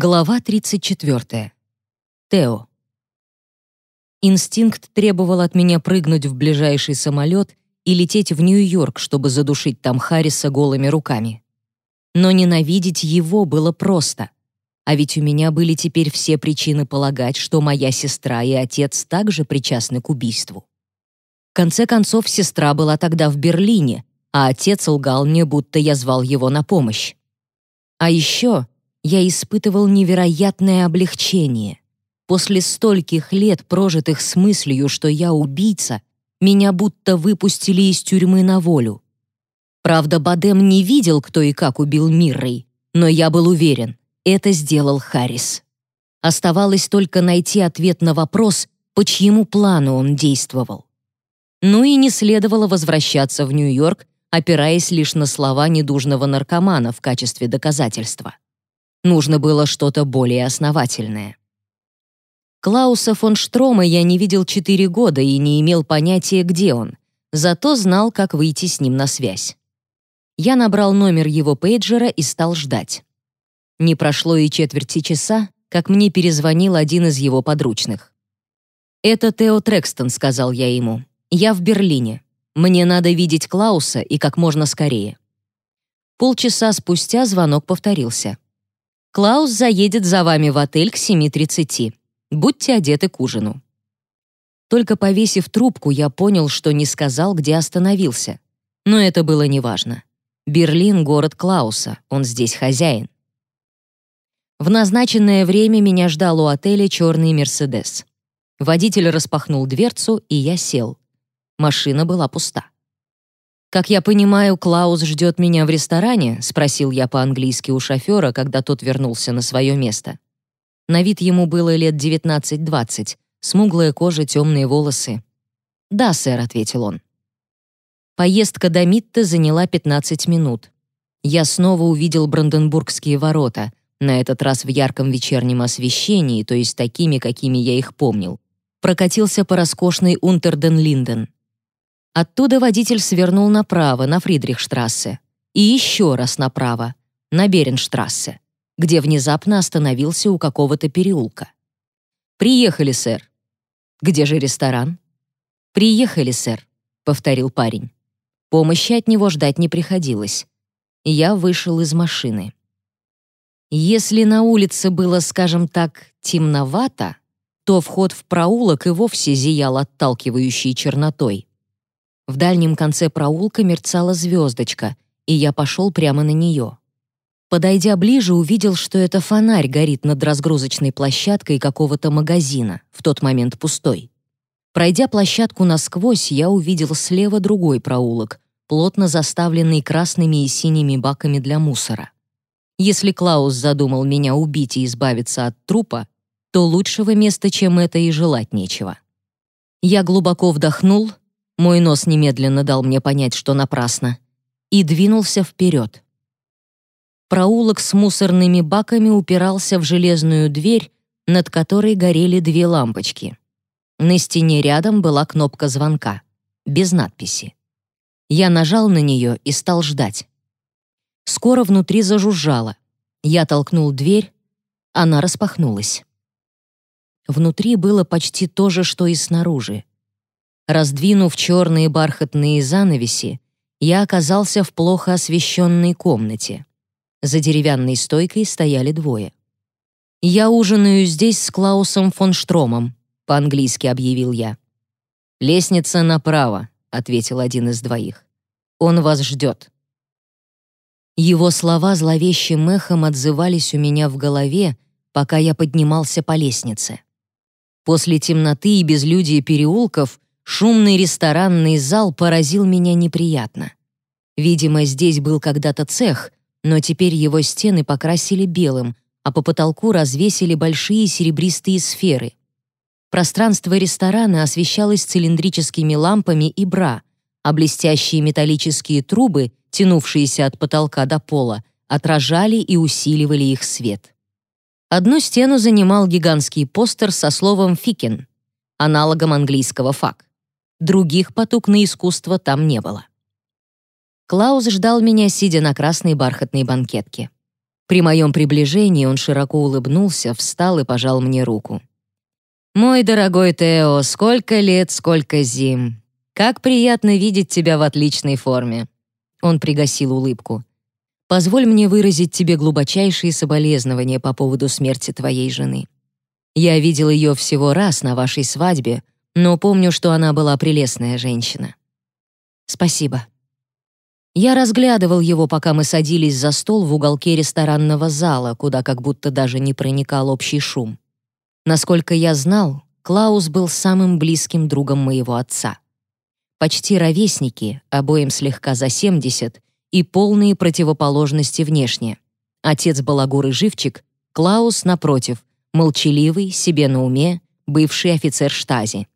Глава 34. Тео. Инстинкт требовал от меня прыгнуть в ближайший самолет и лететь в Нью-Йорк, чтобы задушить там Харриса голыми руками. Но ненавидеть его было просто. А ведь у меня были теперь все причины полагать, что моя сестра и отец также причастны к убийству. В конце концов, сестра была тогда в Берлине, а отец лгал мне, будто я звал его на помощь. А еще я испытывал невероятное облегчение. После стольких лет, прожитых с мыслью, что я убийца, меня будто выпустили из тюрьмы на волю. Правда, Бадем не видел, кто и как убил Миррей, но я был уверен, это сделал Харрис. Оставалось только найти ответ на вопрос, по чьему плану он действовал. Ну и не следовало возвращаться в Нью-Йорк, опираясь лишь на слова недужного наркомана в качестве доказательства. Нужно было что-то более основательное. Клауса фон Штрома я не видел четыре года и не имел понятия, где он, зато знал, как выйти с ним на связь. Я набрал номер его пейджера и стал ждать. Не прошло и четверти часа, как мне перезвонил один из его подручных. «Это Тео Трекстон», — сказал я ему. «Я в Берлине. Мне надо видеть Клауса и как можно скорее». Полчаса спустя звонок повторился. «Клаус заедет за вами в отель к 7.30. Будьте одеты к ужину». Только повесив трубку, я понял, что не сказал, где остановился. Но это было неважно. Берлин — город Клауса, он здесь хозяин. В назначенное время меня ждал у отеля черный «Мерседес». Водитель распахнул дверцу, и я сел. Машина была пуста. «Как я понимаю, Клаус ждет меня в ресторане?» — спросил я по-английски у шофера, когда тот вернулся на свое место. На вид ему было лет 19-20, смуглая кожа, темные волосы. «Да, сэр», — ответил он. Поездка до Митта заняла 15 минут. Я снова увидел Бранденбургские ворота, на этот раз в ярком вечернем освещении, то есть такими, какими я их помнил, прокатился по роскошной Унтерден-Линден. Оттуда водитель свернул направо, на Фридрихштрассе, и еще раз направо, на Беренштрассе, где внезапно остановился у какого-то переулка. «Приехали, сэр». «Где же ресторан?» «Приехали, сэр», — повторил парень. Помощи от него ждать не приходилось. Я вышел из машины. Если на улице было, скажем так, темновато, то вход в проулок и вовсе зиял отталкивающей чернотой. В дальнем конце проулка мерцала звездочка, и я пошел прямо на нее. Подойдя ближе, увидел, что это фонарь горит над разгрузочной площадкой какого-то магазина, в тот момент пустой. Пройдя площадку насквозь, я увидел слева другой проулок, плотно заставленный красными и синими баками для мусора. Если Клаус задумал меня убить и избавиться от трупа, то лучшего места, чем это, и желать нечего. Я глубоко вдохнул, мой нос немедленно дал мне понять, что напрасно, и двинулся вперед. Проулок с мусорными баками упирался в железную дверь, над которой горели две лампочки. На стене рядом была кнопка звонка, без надписи. Я нажал на нее и стал ждать. Скоро внутри зажужжало. Я толкнул дверь, она распахнулась. Внутри было почти то же, что и снаружи. Раздвинув черные бархатные занавеси, я оказался в плохо освещенной комнате. За деревянной стойкой стояли двое. «Я ужинаю здесь с Клаусом фон Штромом», — по-английски объявил я. «Лестница направо», — ответил один из двоих. «Он вас ждет». Его слова зловещим эхом отзывались у меня в голове, пока я поднимался по лестнице. После темноты и безлюдия переулков шумный ресторанный зал поразил меня неприятно. Видимо, здесь был когда-то цех, но теперь его стены покрасили белым, а по потолку развесили большие серебристые сферы. Пространство ресторана освещалось цилиндрическими лампами и бра, а блестящие металлические трубы тянувшиеся от потолка до пола, отражали и усиливали их свет. Одну стену занимал гигантский постер со словом «фикен», аналогом английского «фак». Других потуг на искусство там не было. Клаус ждал меня, сидя на красной бархатной банкетке. При моем приближении он широко улыбнулся, встал и пожал мне руку. «Мой дорогой Тео, сколько лет, сколько зим! Как приятно видеть тебя в отличной форме!» Он пригасил улыбку. «Позволь мне выразить тебе глубочайшие соболезнования по поводу смерти твоей жены. Я видел ее всего раз на вашей свадьбе, но помню, что она была прелестная женщина. Спасибо. Я разглядывал его, пока мы садились за стол в уголке ресторанного зала, куда как будто даже не проникал общий шум. Насколько я знал, Клаус был самым близким другом моего отца. Почти ровесники, обоим слегка за 70, и полные противоположности внешне. Отец балагур и живчик, Клаус, напротив, молчаливый, себе на уме, бывший офицер штази.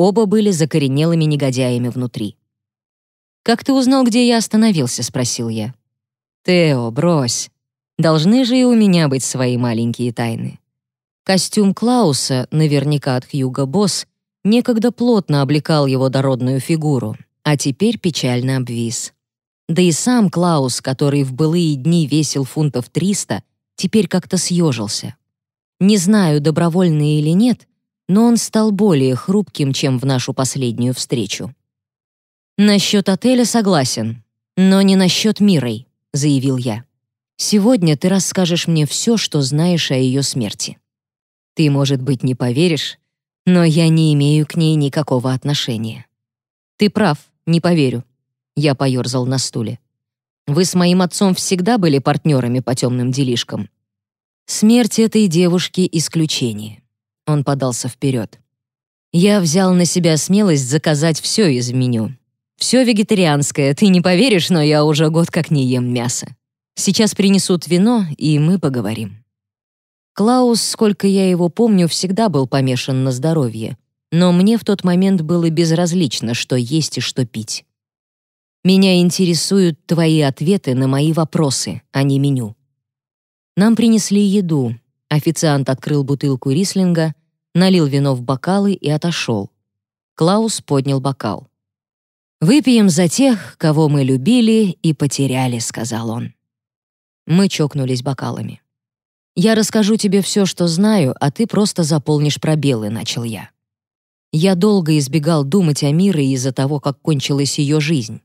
Оба были закоренелыми негодяями внутри. «Как ты узнал, где я остановился?» — спросил я. «Тео, брось. Должны же и у меня быть свои маленькие тайны». Костюм Клауса, наверняка от Хьюга Босс, некогда плотно облекал его дородную фигуру, а теперь печально обвис. Да и сам Клаус, который в былые дни весил фунтов 300, теперь как-то съежился. Не знаю, добровольно или нет, но он стал более хрупким, чем в нашу последнюю встречу. «Насчет отеля согласен, но не насчет Мирой», — заявил я. «Сегодня ты расскажешь мне все, что знаешь о ее смерти. Ты, может быть, не поверишь, но я не имею к ней никакого отношения». «Ты прав, не поверю», — я поерзал на стуле. «Вы с моим отцом всегда были партнерами по темным делишкам. Смерть этой девушки — исключение». Он подался вперед. «Я взял на себя смелость заказать все из меню, все вегетарианское, ты не поверишь, но я уже год как не ем мясо. Сейчас принесут вино, и мы поговорим. Клаус, сколько я его помню, всегда был помешан на здоровье, но мне в тот момент было безразлично, что есть и что пить. Меня интересуют твои ответы на мои вопросы, а не меню. Нам принесли еду. Официант открыл бутылку рислинга, налил вино в бокалы и отошел. Клаус поднял бокал. «Выпьем за тех, кого мы любили и потеряли», — сказал он. Мы чокнулись бокалами. «Я расскажу тебе все, что знаю, а ты просто заполнишь пробелы», — начал я. Я долго избегал думать о Мире из-за того, как кончилась ее жизнь.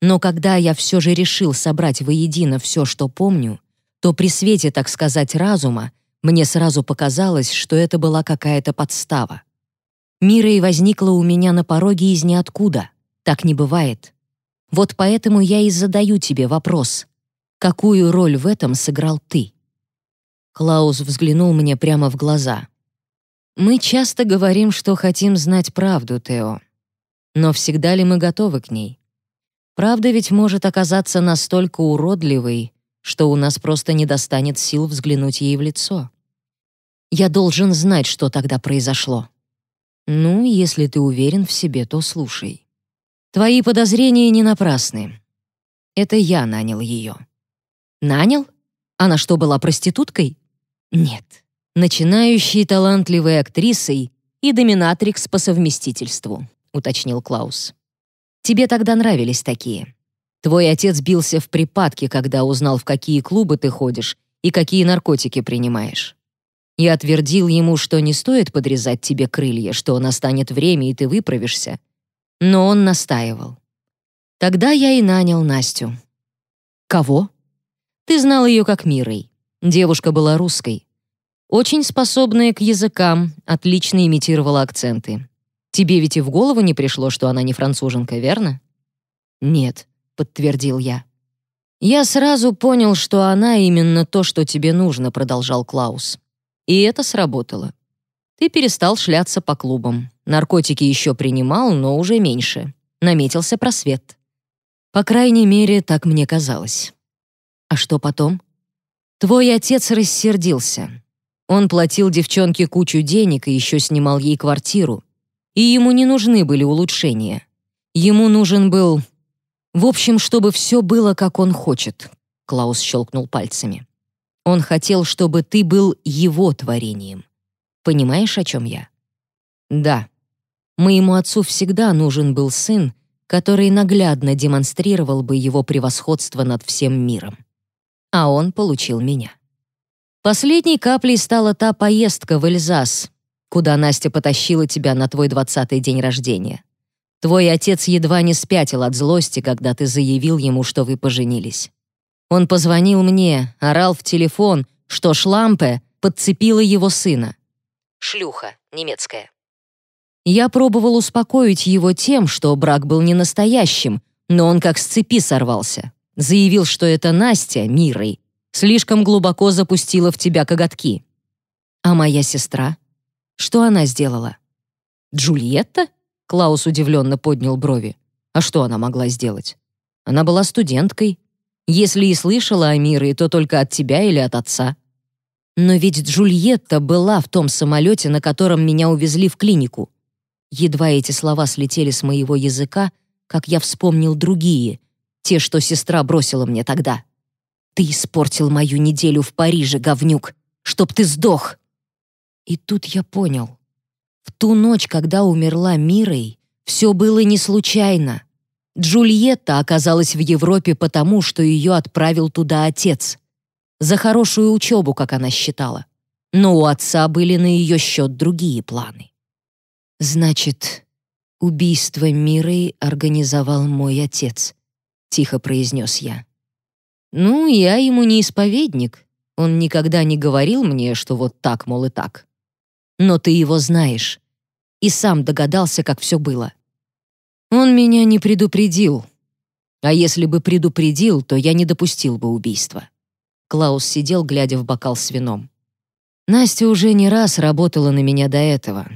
Но когда я все же решил собрать воедино все, что помню, то при свете, так сказать, разума, мне сразу показалось, что это была какая-то подстава. Мира и возникла у меня на пороге из ниоткуда — так не бывает. Вот поэтому я и задаю тебе вопрос. Какую роль в этом сыграл ты? Клаус взглянул мне прямо в глаза. Мы часто говорим, что хотим знать правду, Тео. Но всегда ли мы готовы к ней? Правда ведь может оказаться настолько уродливой, что у нас просто не достанет сил взглянуть ей в лицо. Я должен знать, что тогда произошло. Ну, если ты уверен в себе, то слушай. Твои подозрения не напрасны. Это я нанял ее. Нанял? Она что, была проституткой? Нет. Начинающей талантливой актрисой и доминатрикс по совместительству, уточнил Клаус. Тебе тогда нравились такие. Твой отец бился в припадке, когда узнал, в какие клубы ты ходишь и какие наркотики принимаешь. Я отвердил ему, что не стоит подрезать тебе крылья, что настанет время, и ты выправишься, но он настаивал. Тогда я и нанял Настю. Кого? Ты знал ее как Мирой. Девушка была русской. Очень способная к языкам, отлично имитировала акценты. Тебе ведь и в голову не пришло, что она не француженка, верно? Нет, подтвердил я. Я сразу понял, что она именно то, что тебе нужно, продолжал Клаус. И это сработало. Ты перестал шляться по клубам. Наркотики еще принимал, но уже меньше. Наметился просвет. По крайней мере, так мне казалось. А что потом? Твой отец рассердился. Он платил девчонке кучу денег и еще снимал ей квартиру. И ему не нужны были улучшения. Ему нужен был... В общем, чтобы все было, как он хочет. Клаус щелкнул пальцами. Он хотел, чтобы ты был его творением. Понимаешь, о чем я? Да. Моему отцу всегда нужен был сын, который наглядно демонстрировал бы его превосходство над всем миром. А он получил меня. Последней каплей стала та поездка в Эльзас, куда Настя потащила тебя на твой двадцатый день рождения. Твой отец едва не спятил от злости, когда ты заявил ему, что вы поженились. Он позвонил мне, орал в телефон, что Шлампе подцепила его сына. Шлюха, немецкая. Я пробовал успокоить его тем, что брак был не настоящим, но он как с цепи сорвался. Заявил, что это Настя, Мирой, слишком глубоко запустила в тебя коготки. А моя сестра? Что она сделала? Джульетта? Клаус удивленно поднял брови. А что она могла сделать? Она была студенткой. Если и слышала о Мире, то только от тебя или от отца. Но ведь Джульетта была в том самолете, на котором меня увезли в клинику. Едва эти слова слетели с моего языка, как я вспомнил другие, те, что сестра бросила мне тогда. «Ты испортил мою неделю в Париже, говнюк! Чтоб ты сдох!» И тут я понял. В ту ночь, когда умерла Мирой, все было не случайно. Джульетта оказалась в Европе потому, что ее отправил туда отец. За хорошую учебу, как она считала. Но у отца были на ее счет другие планы. «Значит, убийство Мирой организовал мой отец», — тихо произнес я. «Ну, я ему не исповедник. Он никогда не говорил мне, что вот так, мол, и так. Но ты его знаешь. И сам догадался, как все было. Он меня не предупредил. А если бы предупредил, то я не допустил бы убийства». Клаус сидел, глядя в бокал с вином. Настя уже не раз работала на меня до этого.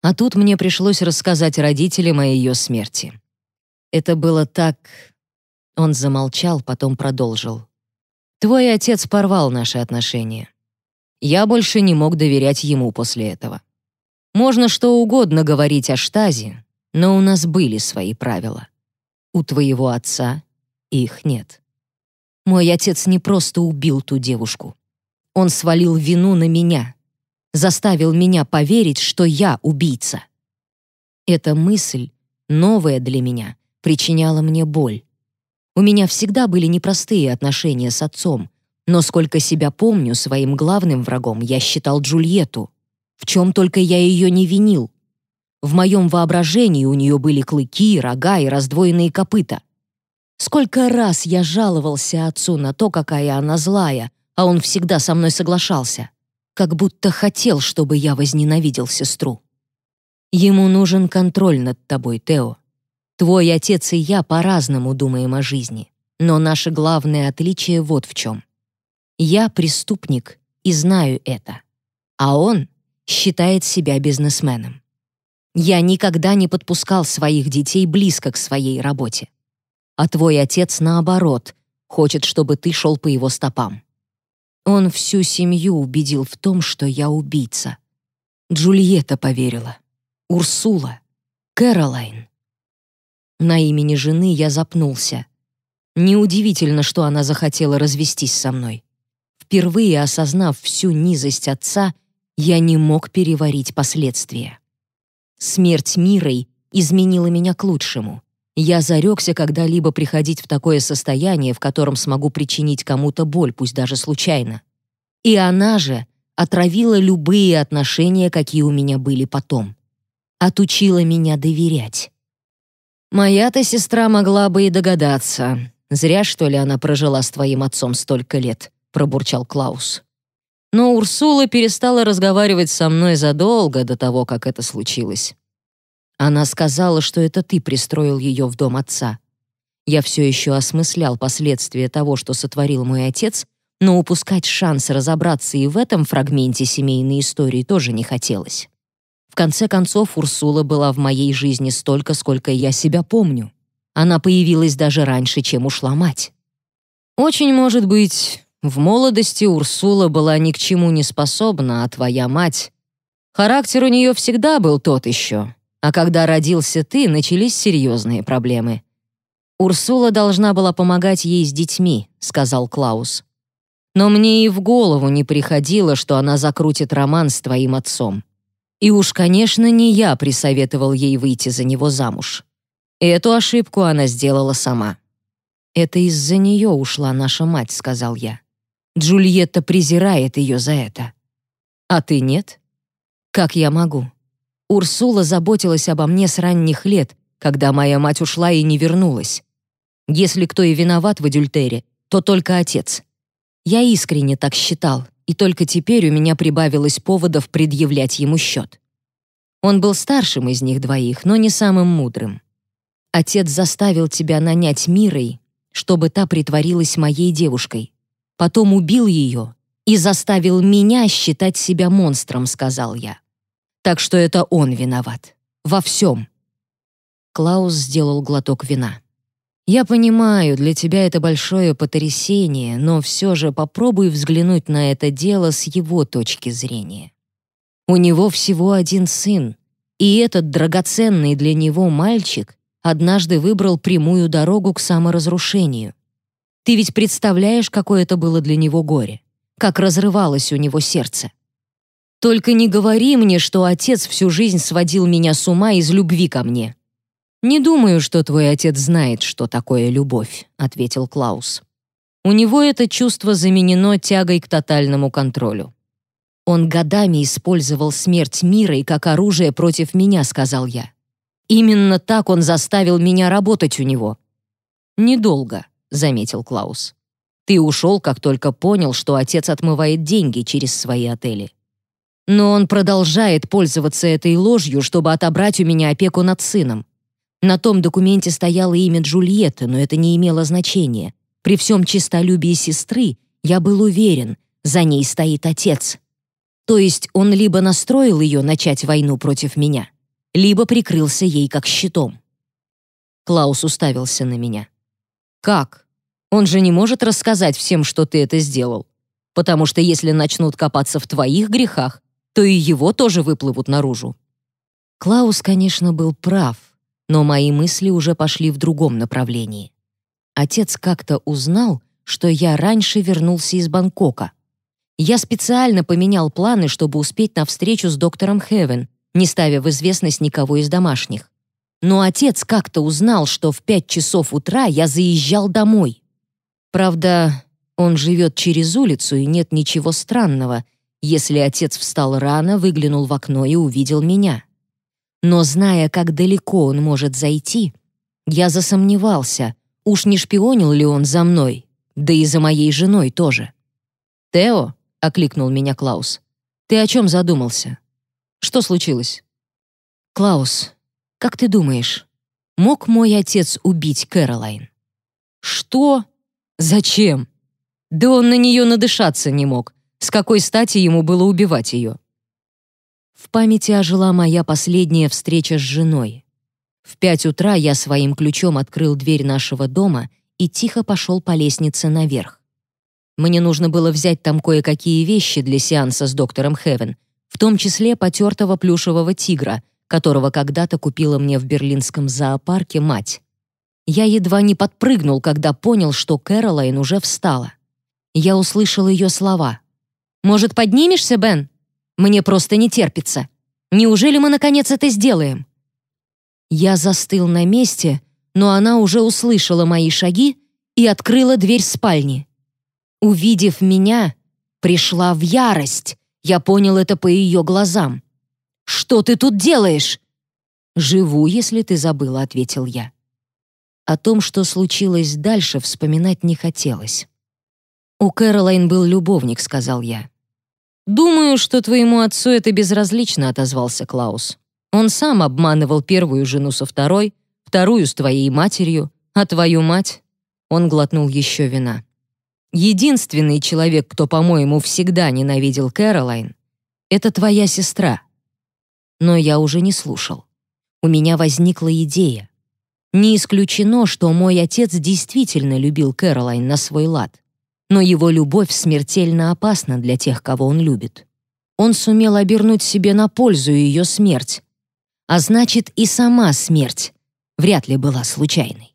А тут мне пришлось рассказать родителям о ее смерти. Это было так... Он замолчал, потом продолжил. Твой отец порвал наши отношения. Я больше не мог доверять ему после этого. Можно что угодно говорить о штазе, но у нас были свои правила. У твоего отца их нет. Мой отец не просто убил ту девушку. Он свалил вину на меня, заставил меня поверить, что я убийца. Эта мысль, новая для меня, причиняла мне боль. У меня всегда были непростые отношения с отцом, но сколько себя помню, своим главным врагом я считал Джульетту. В чем только я ее не винил. В моем воображении у нее были клыки, рога и раздвоенные копыта. Сколько раз я жаловался отцу на то, какая она злая, а он всегда со мной соглашался. Как будто хотел, чтобы я возненавидел сестру. Ему нужен контроль над тобой, Тео. Твой отец и я по-разному думаем о жизни. Но наше главное отличие вот в чем. Я преступник и знаю это. А он считает себя бизнесменом. Я никогда не подпускал своих детей близко к своей работе а твой отец, наоборот, хочет, чтобы ты шел по его стопам. Он всю семью убедил в том, что я убийца. Джульетта поверила. Урсула. Кэролайн. На имени жены я запнулся. Неудивительно, что она захотела развестись со мной. Впервые осознав всю низость отца, я не мог переварить последствия. Смерть Мирой изменила меня к лучшему. Я зарекся когда-либо приходить в такое состояние, в котором смогу причинить кому-то боль, пусть даже случайно. И она же отравила любые отношения, какие у меня были потом. Отучила меня доверять. Моя-то сестра могла бы и догадаться. Зря, что ли, она прожила с твоим отцом столько лет, пробурчал Клаус. Но Урсула перестала разговаривать со мной задолго до того, как это случилось. Она сказала, что это ты пристроил ее в дом отца. Я все еще осмыслял последствия того, что сотворил мой отец, но упускать шанс разобраться и в этом фрагменте семейной истории тоже не хотелось. В конце концов, Урсула была в моей жизни столько, сколько я себя помню. Она появилась даже раньше, чем ушла мать. Очень может быть, в молодости Урсула была ни к чему не способна, а твоя мать... Характер у нее всегда был тот еще, а когда родился ты, начались серьезные проблемы. Урсула должна была помогать ей с детьми, сказал Клаус. Но мне и в голову не приходило, что она закрутит роман с твоим отцом. И уж, конечно, не я присоветовал ей выйти за него замуж. Эту ошибку она сделала сама. «Это из-за нее ушла наша мать», — сказал я. Джульетта презирает ее за это. А ты нет? Как я могу? Урсула заботилась обо мне с ранних лет, когда моя мать ушла и не вернулась. Если кто и виноват в адюльтере, то только отец. Я искренне так считал, и только теперь у меня прибавилось поводов предъявлять ему счет. Он был старшим из них двоих, но не самым мудрым. Отец заставил тебя нанять Мирой, чтобы та притворилась моей девушкой. Потом убил ее и заставил меня считать себя монстром, сказал я. Так что это он виноват. Во всем. Клаус сделал глоток вина. «Я понимаю, для тебя это большое потрясение, но все же попробуй взглянуть на это дело с его точки зрения. У него всего один сын, и этот драгоценный для него мальчик однажды выбрал прямую дорогу к саморазрушению. Ты ведь представляешь, какое это было для него горе, как разрывалось у него сердце. Только не говори мне, что отец всю жизнь сводил меня с ума из любви ко мне. «Не думаю, что твой отец знает, что такое любовь», — ответил Клаус. «У него это чувство заменено тягой к тотальному контролю». «Он годами использовал смерть мира и как оружие против меня», — сказал я. «Именно так он заставил меня работать у него». «Недолго», — заметил Клаус. «Ты ушел, как только понял, что отец отмывает деньги через свои отели. Но он продолжает пользоваться этой ложью, чтобы отобрать у меня опеку над сыном. На том документе стояло имя Джульетты, но это не имело значения. При всем честолюбии сестры я был уверен, за ней стоит отец. То есть он либо настроил ее начать войну против меня, либо прикрылся ей как щитом. Клаус уставился на меня. «Как? Он же не может рассказать всем, что ты это сделал. Потому что если начнут копаться в твоих грехах, то и его тоже выплывут наружу». Клаус, конечно, был прав — но мои мысли уже пошли в другом направлении. Отец как-то узнал, что я раньше вернулся из Бангкока. Я специально поменял планы, чтобы успеть на встречу с доктором Хевен, не ставя в известность никого из домашних. Но отец как-то узнал, что в пять часов утра я заезжал домой. Правда, он живет через улицу, и нет ничего странного, если отец встал рано, выглянул в окно и увидел меня. Но зная, как далеко он может зайти, я засомневался, уж не шпионил ли он за мной, да и за моей женой тоже. «Тео», — окликнул меня Клаус, — «ты о чем задумался? Что случилось?» «Клаус, как ты думаешь, мог мой отец убить Кэролайн?» «Что? Зачем? Да он на нее надышаться не мог. С какой стати ему было убивать ее?» В памяти ожила моя последняя встреча с женой. В пять утра я своим ключом открыл дверь нашего дома и тихо пошел по лестнице наверх. Мне нужно было взять там кое-какие вещи для сеанса с доктором Хевен, в том числе потертого плюшевого тигра, которого когда-то купила мне в берлинском зоопарке мать. Я едва не подпрыгнул, когда понял, что Кэролайн уже встала. Я услышал ее слова. «Может, поднимешься, Бен?» Мне просто не терпится. Неужели мы наконец это сделаем?» Я застыл на месте, но она уже услышала мои шаги и открыла дверь спальни. Увидев меня, пришла в ярость. Я понял это по ее глазам. «Что ты тут делаешь?» «Живу, если ты забыла», — ответил я. О том, что случилось дальше, вспоминать не хотелось. «У Кэролайн был любовник», — сказал я. «Думаю, что твоему отцу это безразлично», — отозвался Клаус. «Он сам обманывал первую жену со второй, вторую с твоей матерью, а твою мать...» Он глотнул еще вина. «Единственный человек, кто, по-моему, всегда ненавидел Кэролайн, это твоя сестра». Но я уже не слушал. У меня возникла идея. Не исключено, что мой отец действительно любил Кэролайн на свой лад но его любовь смертельно опасна для тех, кого он любит. Он сумел обернуть себе на пользу ее смерть. А значит, и сама смерть вряд ли была случайной.